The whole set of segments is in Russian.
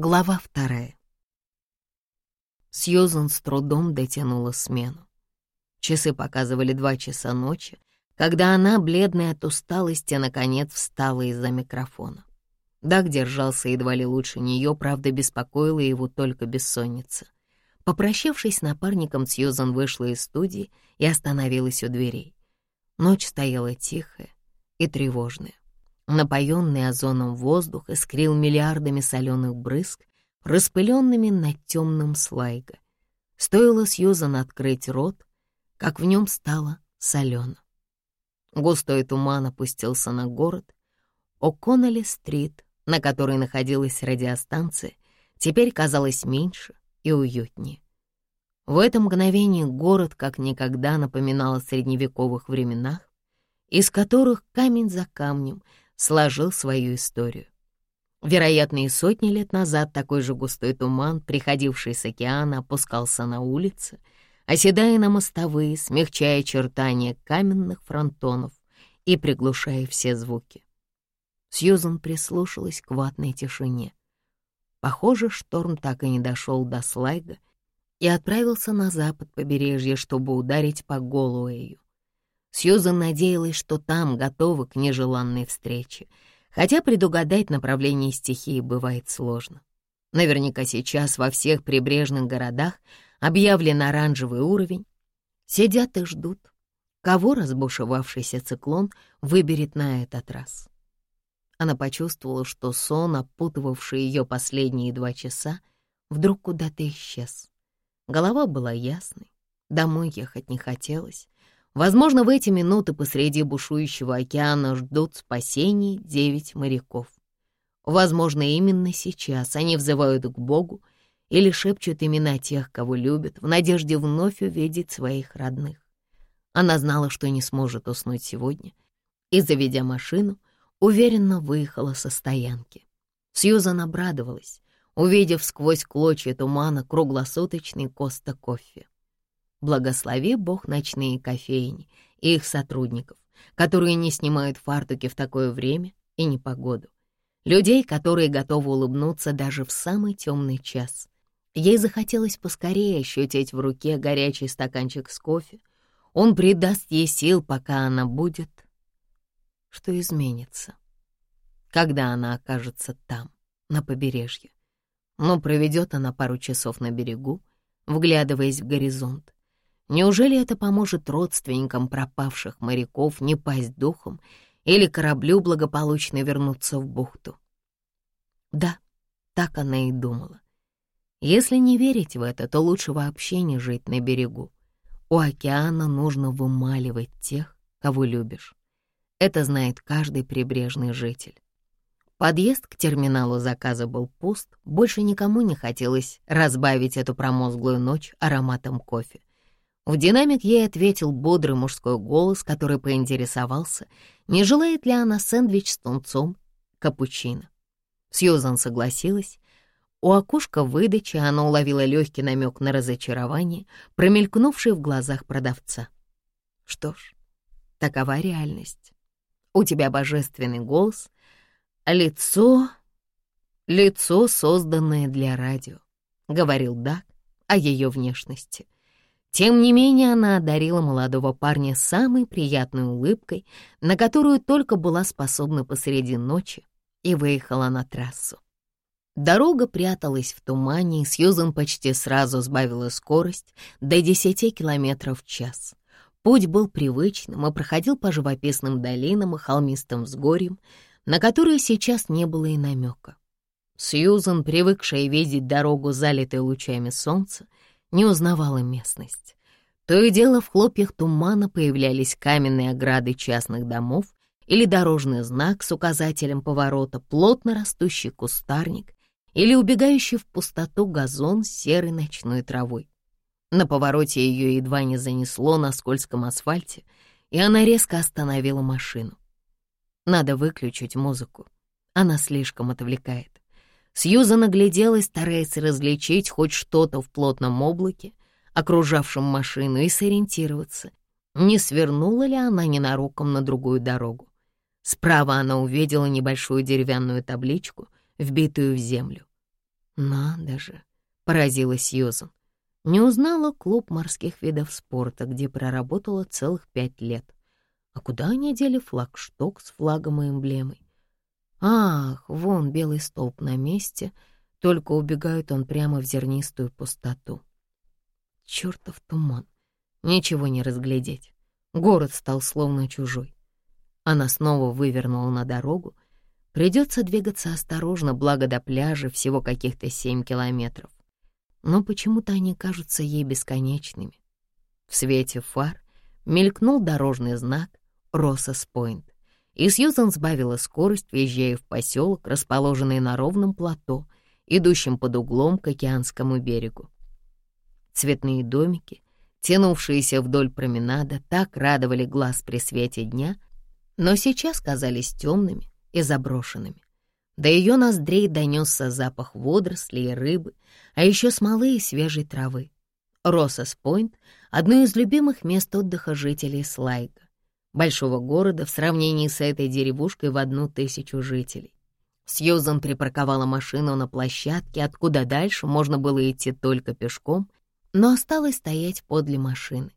Глава вторая. Сьюзан с трудом дотянула смену. Часы показывали два часа ночи, когда она, бледная от усталости, наконец встала из-за микрофона. Даг держался едва ли лучше нее, правда, беспокоила его только бессонница. Попрощавшись с напарником, Сьюзан вышла из студии и остановилась у дверей. Ночь стояла тихая и тревожная. Напоенный озоном воздух искрил миллиардами соленых брызг, распыленными над темным слайга. Стоило Сьюзан открыть рот, как в нем стало солено. Густой туман опустился на город. О'Коннелли-стрит, на которой находилась радиостанция, теперь казалась меньше и уютнее. В это мгновение город как никогда напоминал о средневековых временах, из которых камень за камнем сложил свою историю. Вероятно, и сотни лет назад такой же густой туман, приходивший с океана, опускался на улицы, оседая на мостовые, смягчая очертания каменных фронтонов и приглушая все звуки. Сьюзан прислушалась к ватной тишине. Похоже, шторм так и не дошел до Слайга и отправился на запад побережья, чтобы ударить по Голуэю. Сьюзан надеялась, что там готовы к нежеланной встрече, хотя предугадать направление стихии бывает сложно. Наверняка сейчас во всех прибрежных городах объявлен оранжевый уровень. Сидят и ждут, кого разбушевавшийся циклон выберет на этот раз. Она почувствовала, что сон, опутывавший ее последние два часа, вдруг куда-то исчез. Голова была ясной, домой ехать не хотелось. Возможно, в эти минуты посреди бушующего океана ждут спасений девять моряков. Возможно, именно сейчас они взывают к Богу или шепчут имена тех, кого любят, в надежде вновь увидеть своих родных. Она знала, что не сможет уснуть сегодня, и, заведя машину, уверенно выехала со стоянки. Сьюзан обрадовалась, увидев сквозь клочья тумана круглосуточный Коста кофе. Благослови Бог ночные кофейни и их сотрудников, которые не снимают фартуки в такое время и непогоду. Людей, которые готовы улыбнуться даже в самый темный час. Ей захотелось поскорее ощутить в руке горячий стаканчик с кофе. Он придаст ей сил, пока она будет что изменится, когда она окажется там, на побережье. Но проведет она пару часов на берегу, вглядываясь в горизонт. Неужели это поможет родственникам пропавших моряков не пасть духом или кораблю благополучно вернуться в бухту? Да, так она и думала. Если не верить в это, то лучше вообще не жить на берегу. У океана нужно вымаливать тех, кого любишь. Это знает каждый прибрежный житель. Подъезд к терминалу заказа был пуст, больше никому не хотелось разбавить эту промозглую ночь ароматом кофе. В динамик ей ответил бодрый мужской голос, который поинтересовался, не желает ли она сэндвич с тунцом, капучино. Сьюзан согласилась. У окошка выдачи она уловила легкий намек на разочарование, промелькнувший в глазах продавца. Что ж, такова реальность у тебя божественный голос, а лицо... лицо, созданное для радио», — говорил Дак о ее внешности. Тем не менее, она одарила молодого парня самой приятной улыбкой, на которую только была способна посреди ночи, и выехала на трассу. Дорога пряталась в тумане, и Сьюзан почти сразу сбавила скорость до 10 километров в час. Путь был привычным и проходил по живописным долинам и холмистым взгорьям, на которые сейчас не было и намека. Сьюзан, привыкшая видеть дорогу, залитой лучами солнца, не узнавала местность. То и дело в хлопьях тумана появлялись каменные ограды частных домов или дорожный знак с указателем поворота, плотно растущий кустарник или убегающий в пустоту газон с серой ночной травой. На повороте ее едва не занесло на скользком асфальте, и она резко остановила машину. Надо выключить музыку. Она слишком отвлекает. Сьюзан огляделась, стараясь различить хоть что-то в плотном облаке, окружавшем машину, и сориентироваться, не свернула ли она ненароком на другую дорогу. Справа она увидела небольшую деревянную табличку, вбитую в землю. Надо же, поразилась Сьюзан. Не узнала клуб морских видов спорта, где проработала целых пять лет. А куда они дели флагшток с флагом и эмблемой? Ах, вон белый столб на месте, только убегает он прямо в зернистую пустоту. Чёртов туман, ничего не разглядеть. Город стал словно чужой. Она снова вывернула на дорогу. Придется двигаться осторожно, благо до пляжа всего каких-то семь километров. Но почему-то они кажутся ей бесконечными. В свете фар мелькнул дорожный знак «Россос-Пойнт», и Сьюзан сбавила скорость, въезжая в поселок, расположенный на ровном плато, идущем под углом к океанскому берегу. Цветные домики, тянувшиеся вдоль променада, так радовали глаз при свете дня — но сейчас казались темными и заброшенными. До ее ноздрей донесся запах водорослей и рыбы, а еще смолы и свежей травы. Россос-Пойнт — одно из любимых мест отдыха жителей Слайга, большого города в сравнении с этой деревушкой в одну тысячу жителей. Сьюзан припарковала машину на площадке, откуда дальше можно было идти только пешком, но осталось стоять подле машины.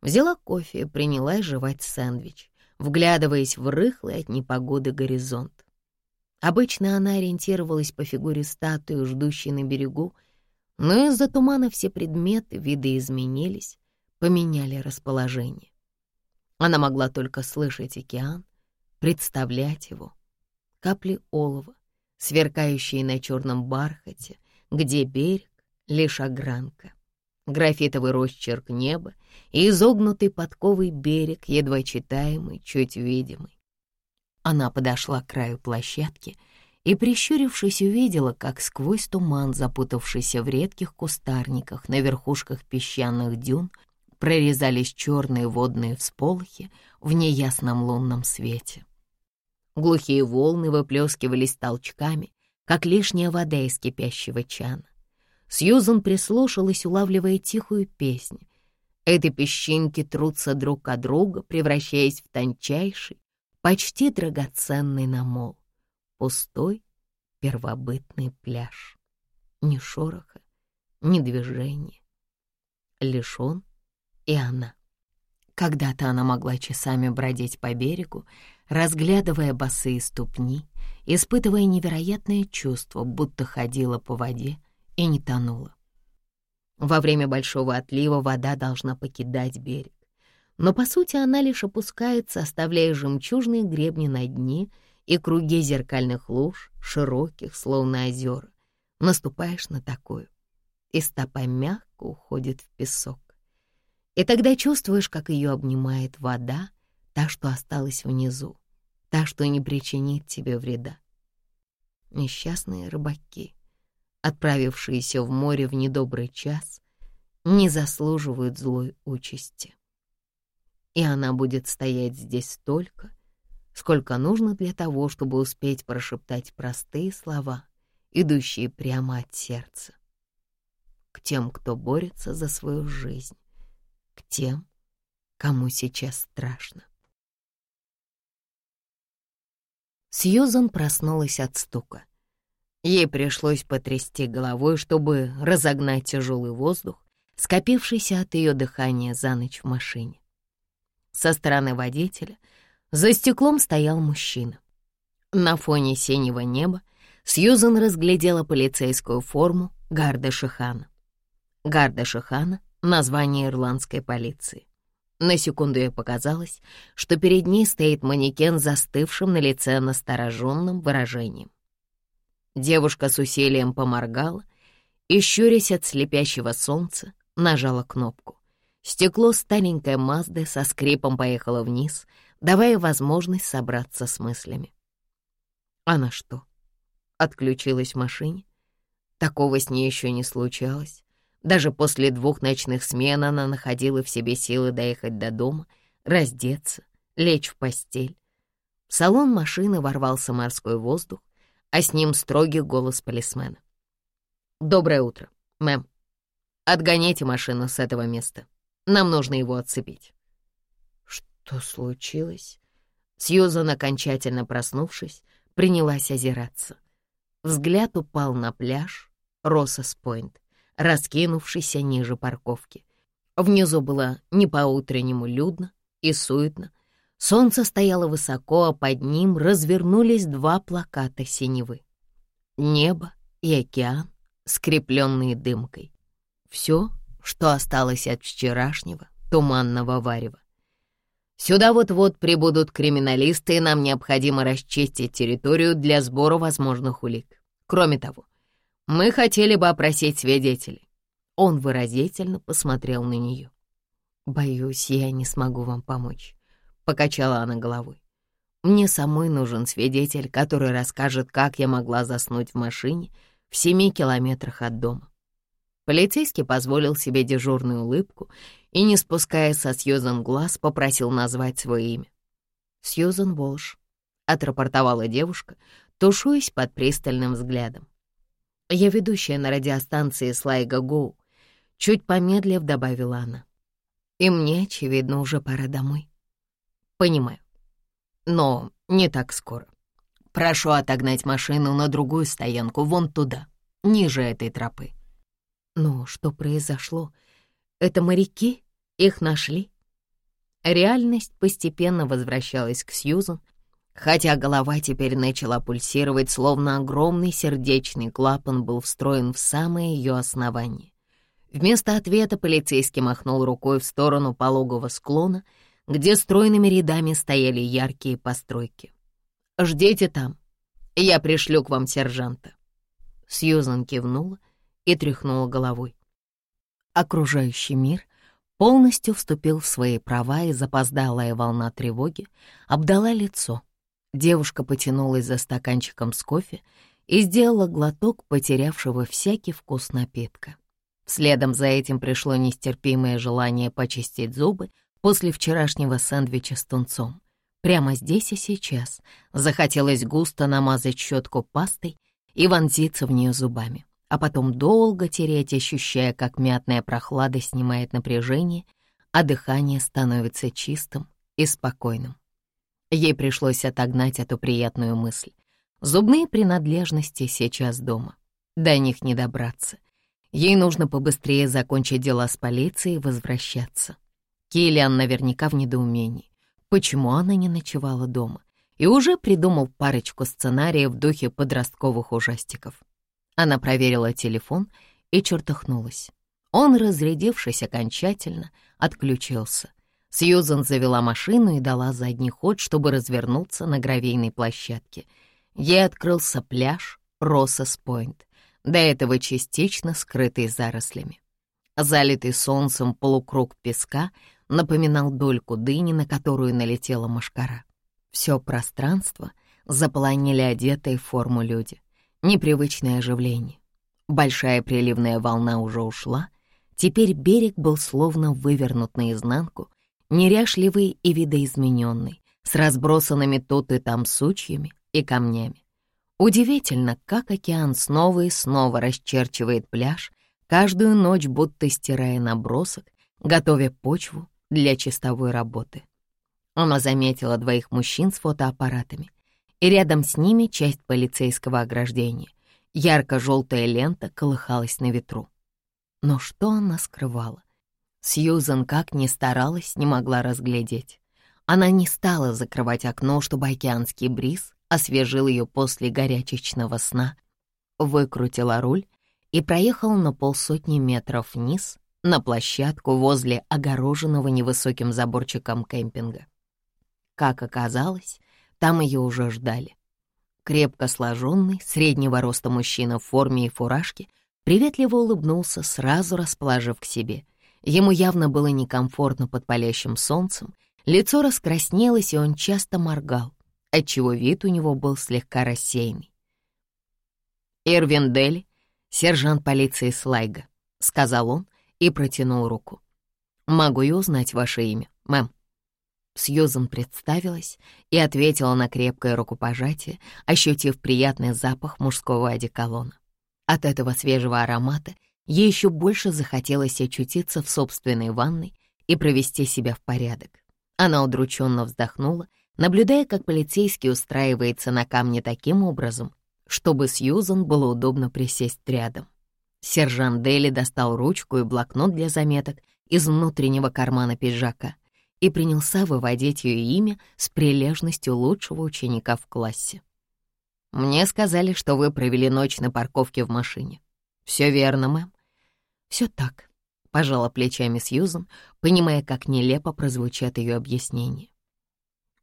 Взяла кофе и принялась жевать сэндвич вглядываясь в рыхлый от непогоды горизонт. Обычно она ориентировалась по фигуре статуи, ждущей на берегу, но из-за тумана все предметы, виды изменились, поменяли расположение. Она могла только слышать океан, представлять его. Капли олова, сверкающие на черном бархате, где берег — лишь огранка графитовый росчерк неба и изогнутый подковый берег, едва читаемый, чуть видимый. Она подошла к краю площадки и, прищурившись, увидела, как сквозь туман, запутавшийся в редких кустарниках на верхушках песчаных дюн, прорезались черные водные всполохи в неясном лунном свете. Глухие волны выплескивались толчками, как лишняя вода из кипящего чана. Сьюзан прислушалась, улавливая тихую песню. Эти песчинки трутся друг от друга, превращаясь в тончайший, почти драгоценный намол. Пустой первобытный пляж. Ни шороха, ни движения. Лишь он и она. Когда-то она могла часами бродить по берегу, разглядывая босые ступни, испытывая невероятное чувство, будто ходила по воде, и не тонула. Во время большого отлива вода должна покидать берег. Но, по сути, она лишь опускается, оставляя жемчужные гребни на дне и круги зеркальных луж, широких, словно озера. Наступаешь на такую, и стопа мягко уходит в песок. И тогда чувствуешь, как ее обнимает вода, та, что осталась внизу, та, что не причинит тебе вреда. Несчастные рыбаки — отправившиеся в море в недобрый час, не заслуживают злой участи. И она будет стоять здесь столько, сколько нужно для того, чтобы успеть прошептать простые слова, идущие прямо от сердца. К тем, кто борется за свою жизнь, к тем, кому сейчас страшно. Сьюзан проснулась от стука. Ей пришлось потрясти головой, чтобы разогнать тяжелый воздух, скопившийся от ее дыхания за ночь в машине. Со стороны водителя за стеклом стоял мужчина. На фоне синего неба Сьюзан разглядела полицейскую форму Гарда Шихана. Гарда Шихана — название ирландской полиции. На секунду ей показалось, что перед ней стоит манекен, застывшим на лице настороженным выражением. Девушка с усилием поморгала и, щурясь от слепящего солнца, нажала кнопку. Стекло старенькой Мазды со скрипом поехало вниз, давая возможность собраться с мыслями. Она что, отключилась в машине? Такого с ней еще не случалось. Даже после двух ночных смен она находила в себе силы доехать до дома, раздеться, лечь в постель. В салон машины ворвался морской воздух, а с ним строгий голос полисмена. «Доброе утро, мэм. Отгоняйте машину с этого места. Нам нужно его отцепить». «Что случилось?» Сьюзан, окончательно проснувшись, принялась озираться. Взгляд упал на пляж, Россос-Пойнт, раскинувшийся ниже парковки. Внизу было не по-утреннему людно и суетно. Солнце стояло высоко, а под ним развернулись два плаката синевы. Небо и океан, скрепленные дымкой. Все, что осталось от вчерашнего туманного варева. Сюда вот-вот прибудут криминалисты, и нам необходимо расчистить территорию для сбора возможных улик. Кроме того, мы хотели бы опросить свидетелей. Он выразительно посмотрел на нее. «Боюсь, я не смогу вам помочь», — покачала она головой. «Мне самой нужен свидетель, который расскажет, как я могла заснуть в машине в семи километрах от дома». Полицейский позволил себе дежурную улыбку и, не спуская со Сьюзан глаз, попросил назвать свое имя. «Сьюзан Волш», — отрапортовала девушка, тушуясь под пристальным взглядом. «Я ведущая на радиостанции Слайга Гоу», — чуть помедлив добавила она. «И мне, очевидно, уже пора домой». «Понимаю. Но не так скоро. Прошу отогнать машину на другую стоянку, вон туда, ниже этой тропы». Но что произошло? Это моряки? Их нашли? Реальность постепенно возвращалась к Сьюзан, хотя голова теперь начала пульсировать, словно огромный сердечный клапан был встроен в самое ее основание. Вместо ответа полицейский махнул рукой в сторону пологого склона, где стройными рядами стояли яркие постройки. «Ждите там, я пришлю к вам сержанта». Сьюзан кивнула и тряхнула головой. Окружающий мир полностью вступил в свои права, и запоздалая волна тревоги обдала лицо. Девушка потянулась за стаканчиком с кофе и сделала глоток потерявшего всякий вкус напитка. Следом за этим пришло нестерпимое желание почистить зубы после вчерашнего сэндвича с тунцом. Прямо здесь и сейчас захотелось густо намазать щетку пастой и вонзиться в нее зубами а потом долго тереть, ощущая, как мятная прохлада снимает напряжение, а дыхание становится чистым и спокойным. Ей пришлось отогнать эту приятную мысль. Зубные принадлежности сейчас дома. До них не добраться. Ей нужно побыстрее закончить дела с полицией и возвращаться. Киллиан наверняка в недоумении. Почему она не ночевала дома? И уже придумал парочку сценариев в духе подростковых ужастиков. Она проверила телефон и чертыхнулась. Он, разрядившись окончательно, отключился. Сьюзан завела машину и дала задний ход, чтобы развернуться на гравийной площадке. Ей открылся пляж Россес-Пойнт, до этого частично скрытый зарослями. Залитый солнцем полукруг песка напоминал дольку дыни, на которую налетела мошкара. Все пространство заполонили одетые в форму люди непривычное оживление. Большая приливная волна уже ушла, теперь берег был словно вывернут наизнанку, неряшливый и видоизмененный, с разбросанными тут и там сучьями и камнями. Удивительно, как океан снова и снова расчерчивает пляж, каждую ночь будто стирая набросок, готовя почву для чистовой работы. Она заметила двоих мужчин с фотоаппаратами и рядом с ними часть полицейского ограждения. Ярко-желтая лента колыхалась на ветру. Но что она скрывала? Сьюзан как ни старалась, не могла разглядеть. Она не стала закрывать окно, чтобы океанский бриз освежил ее после горячечного сна, выкрутила руль и проехала на полсотни метров вниз на площадку возле огороженного невысоким заборчиком кемпинга. Как оказалось, там ее уже ждали. Крепко сложенный, среднего роста мужчина в форме и фуражке приветливо улыбнулся, сразу расположив к себе. Ему явно было некомфортно под палящим солнцем, лицо раскраснелось, и он часто моргал, отчего вид у него был слегка рассеянный. «Эрвин Дели, сержант полиции Слайга», — сказал он и протянул руку. «Могу я узнать ваше имя, мэм?» Сьюзан представилась и ответила на крепкое рукопожатие, ощутив приятный запах мужского одеколона. От этого свежего аромата ей еще больше захотелось очутиться в собственной ванной и провести себя в порядок. Она удрученно вздохнула, наблюдая, как полицейский устраивается на камне таким образом, чтобы Сьюзан было удобно присесть рядом. Сержант Дели достал ручку и блокнот для заметок из внутреннего кармана пиджака и принялся выводить ее имя с прилежностью лучшего ученика в классе. «Мне сказали, что вы провели ночь на парковке в машине. Все верно, мэм?» «Все так», — пожала плечами Сьюзан, понимая, как нелепо прозвучат ее объяснения.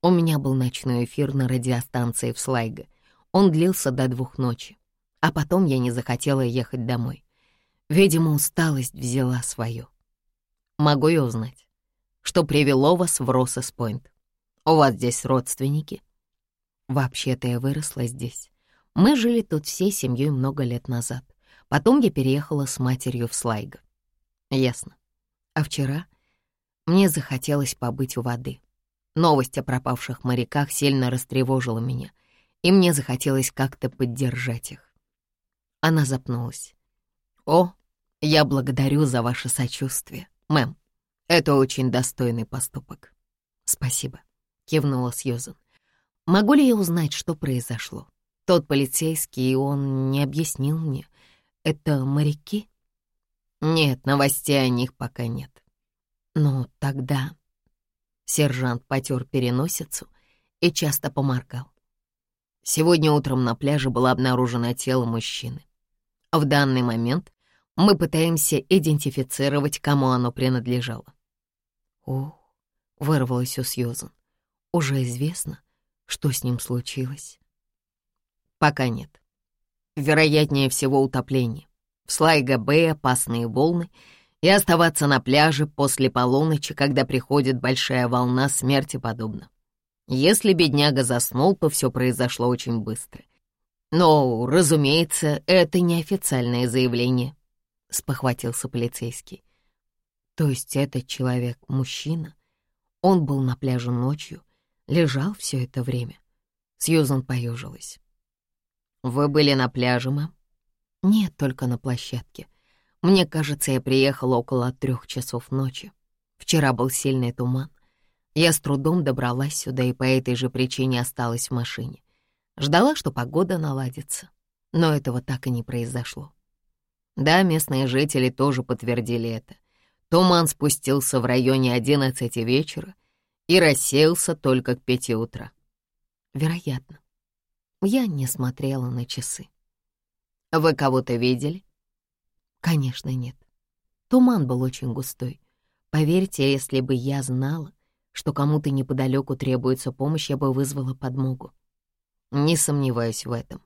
У меня был ночной эфир на радиостанции в Слайго. Он длился до двух ночи, а потом я не захотела ехать домой. Видимо, усталость взяла свое. Могу я узнать, что привело вас в Россес-Пойнт? У вас здесь родственники? Вообще-то я выросла здесь. Мы жили тут всей семьей много лет назад. Потом я переехала с матерью в Слайго. Ясно. А вчера мне захотелось побыть у воды. Новость о пропавших моряках сильно растревожила меня, и мне захотелось как-то поддержать их. Она запнулась. «О, я благодарю за ваше сочувствие, мэм. Это очень достойный поступок. Спасибо, кивнула Сьюзан. Могу ли я узнать, что произошло? Тот полицейский, он не объяснил мне. Это моряки? Нет, новостей о них пока нет. Ну, тогда... Сержант потер переносицу и часто поморгал. Сегодня утром на пляже было обнаружено тело мужчины. В данный момент мы пытаемся идентифицировать, кому оно принадлежало. О, вырвалось у Сьюзан. Уже известно, что с ним случилось? Пока нет. Вероятнее всего утопление. В Слайга-Бэй опасные волны, и оставаться на пляже после полуночи, когда приходит большая волна смерти подобно. Если бедняга заснул, то все произошло очень быстро. Но, разумеется, это неофициальное заявление —— спохватился полицейский. То есть этот человек — мужчина? Он был на пляже ночью, лежал все это время. Сьюзан поежилась. «Вы были на пляже, мэм?» «Нет, только на площадке. Мне кажется, я приехала около трех часов ночи. Вчера был сильный туман. Я с трудом добралась сюда и по этой же причине осталась в машине. Ждала, что погода наладится, но этого так и не произошло. Да, местные жители тоже подтвердили это. Туман спустился в районе 11 вечера и рассеялся только к 5 утра. Вероятно. Я не смотрела на часы. Вы кого-то видели? Конечно, нет. Туман был очень густой. Поверьте, если бы я знала, что кому-то неподалеку требуется помощь, я бы вызвала подмогу. Не сомневаюсь в этом.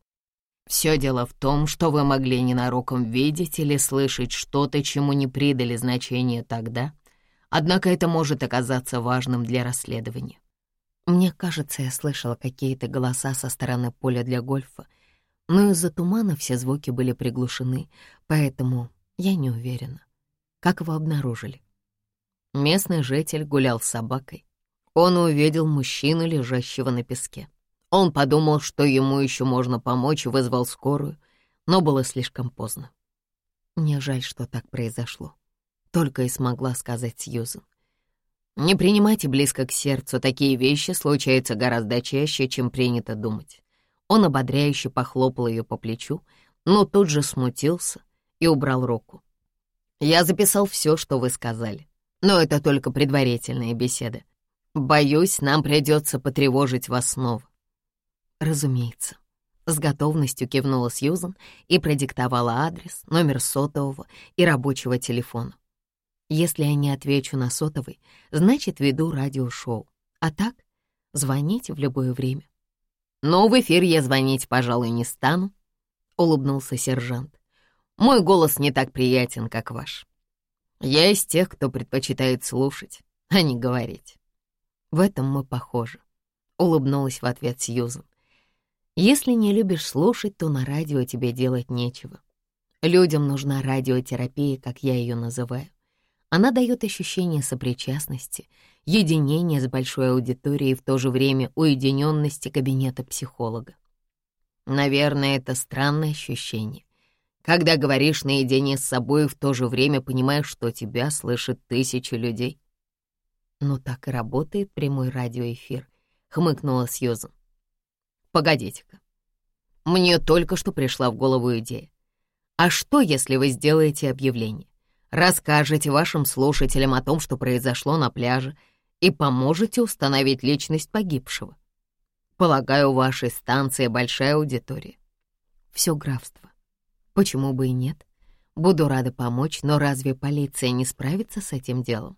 Все дело в том, что вы могли ненароком видеть или слышать что-то, чему не придали значения тогда, однако это может оказаться важным для расследования. Мне кажется, я слышала какие-то голоса со стороны поля для гольфа, но из-за тумана все звуки были приглушены, поэтому я не уверена. Как его обнаружили? Местный житель гулял с собакой. Он увидел мужчину, лежащего на песке. Он подумал, что ему еще можно помочь, вызвал скорую, но было слишком поздно. Мне жаль, что так произошло. Только и смогла сказать Сьюзен. Не принимайте близко к сердцу, такие вещи случаются гораздо чаще, чем принято думать. Он ободряюще похлопал ее по плечу, но тут же смутился и убрал руку. «Я записал все, что вы сказали, но это только предварительная беседа. Боюсь, нам придется потревожить вас снова. «Разумеется». С готовностью кивнула Сьюзан и продиктовала адрес, номер сотового и рабочего телефона. Если я не отвечу на сотовый, значит, веду радиошоу. А так, звоните в любое время. «Но в эфир я звонить, пожалуй, не стану», — улыбнулся сержант. «Мой голос не так приятен, как ваш. Я из тех, кто предпочитает слушать, а не говорить». «В этом мы похожи», — улыбнулась в ответ Сьюзан. Если не любишь слушать, то на радио тебе делать нечего. Людям нужна радиотерапия, как я ее называю. Она дает ощущение сопричастности, единения с большой аудиторией и в то же время уединенности кабинета психолога. Наверное, это странное ощущение. Когда говоришь наедине с собой, в то же время понимаешь, что тебя слышат тысячи людей. «Ну так и работает прямой радиоэфир», — хмыкнула Сьюзан. Погодите-ка. Мне только что пришла в голову идея. А что, если вы сделаете объявление? Расскажете вашим слушателям о том, что произошло на пляже, и поможете установить личность погибшего. Полагаю, у вашей станции большая аудитория. Все графство. Почему бы и нет? Буду рада помочь, но разве полиция не справится с этим делом?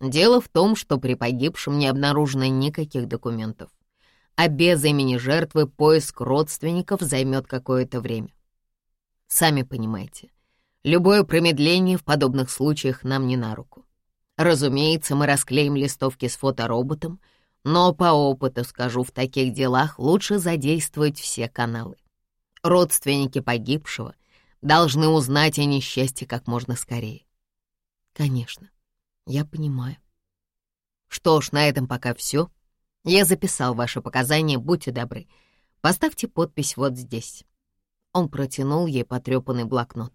Дело в том, что при погибшем не обнаружено никаких документов, а без имени жертвы поиск родственников займет какое-то время. Сами понимаете, любое промедление в подобных случаях нам не на руку. Разумеется, мы расклеим листовки с фотороботом, но по опыту скажу, в таких делах лучше задействовать все каналы. Родственники погибшего должны узнать о несчастье как можно скорее. Конечно, я понимаю. Что ж, на этом пока все. Я записал ваши показания, будьте добры. Поставьте подпись вот здесь. Он протянул ей потрепанный блокнот.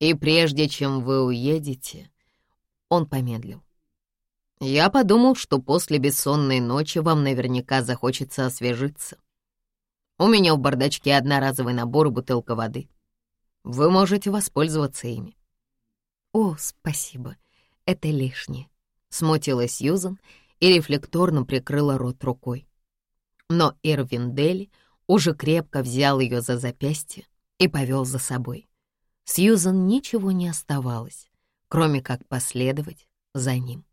И прежде чем вы уедете, он помедлил. Я подумал, что после бессонной ночи вам наверняка захочется освежиться. У меня в бардачке одноразовый набор и бутылка воды. Вы можете воспользоваться ими». «О, спасибо, это лишнее», — смутилась Сьюзан и рефлекторно прикрыла рот рукой. Но Эрвин Дели уже крепко взял ее за запястье и повел за собой. Сьюзан ничего не оставалось, кроме как последовать за ним.